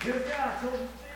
Good job.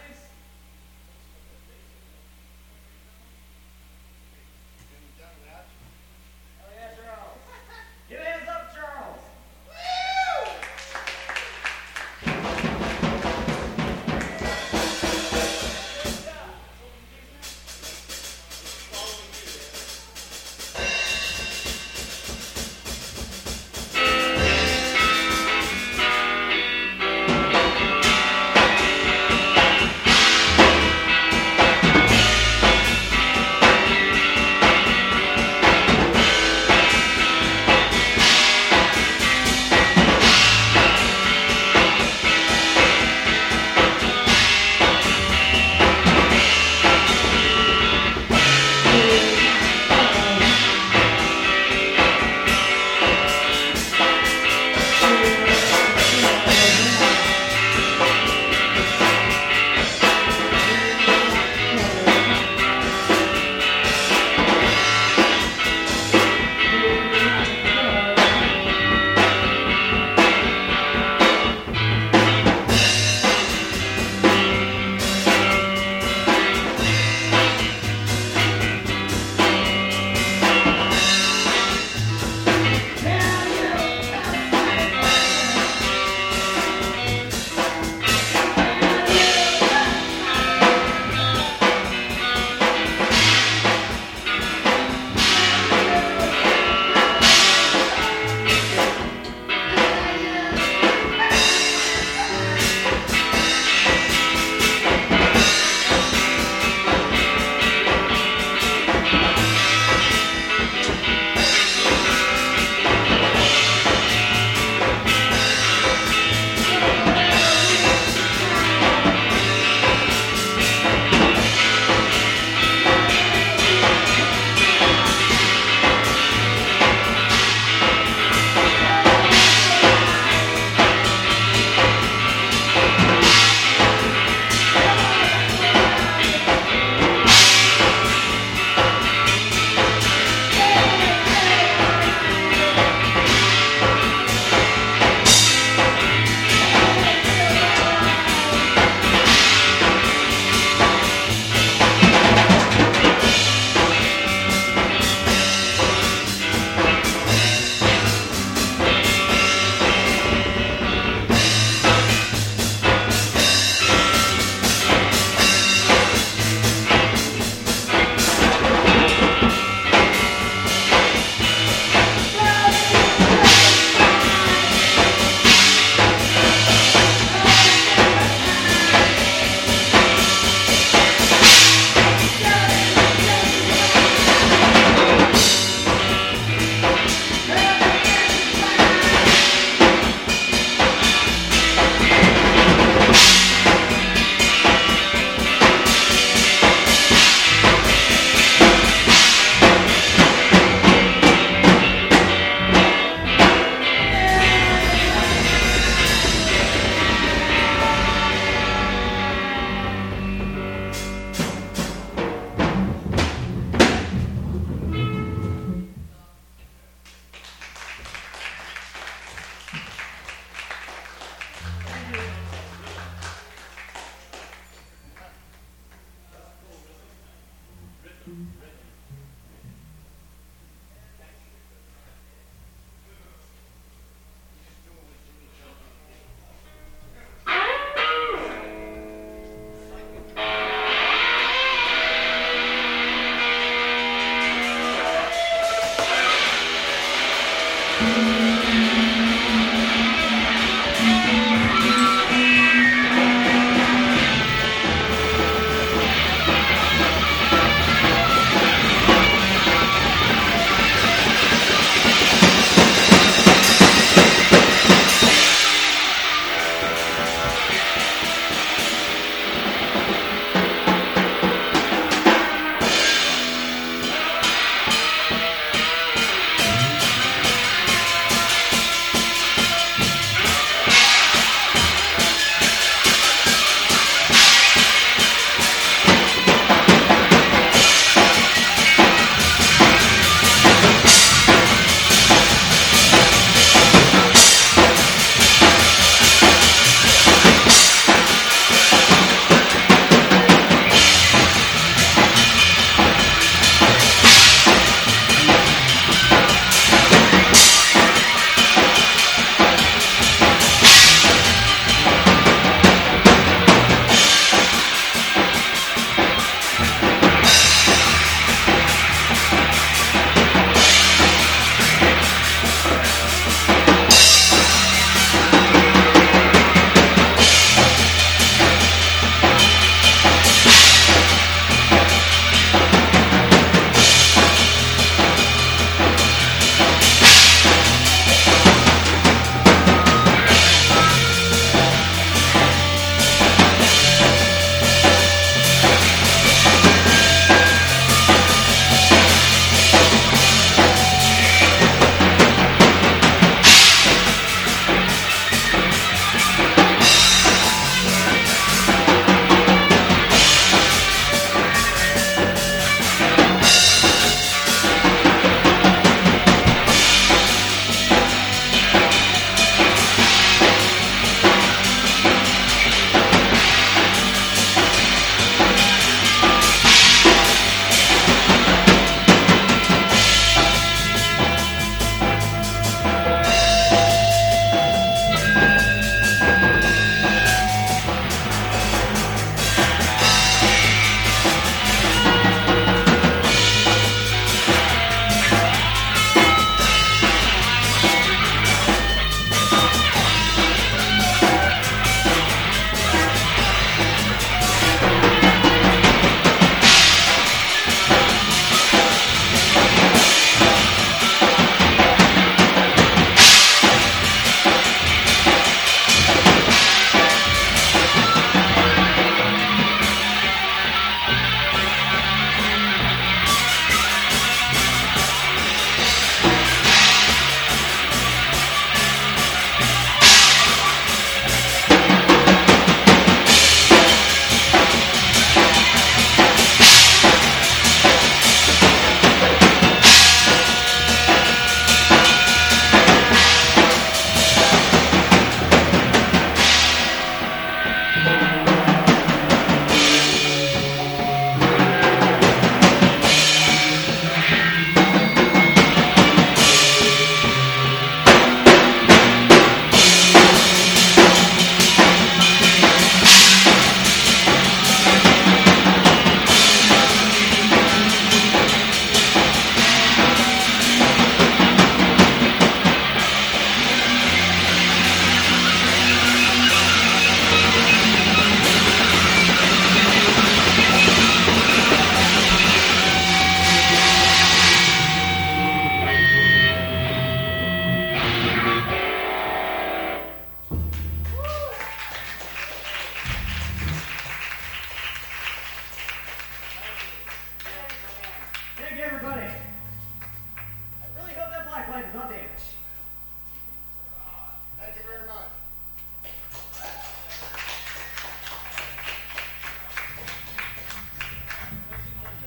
Mm-hmm.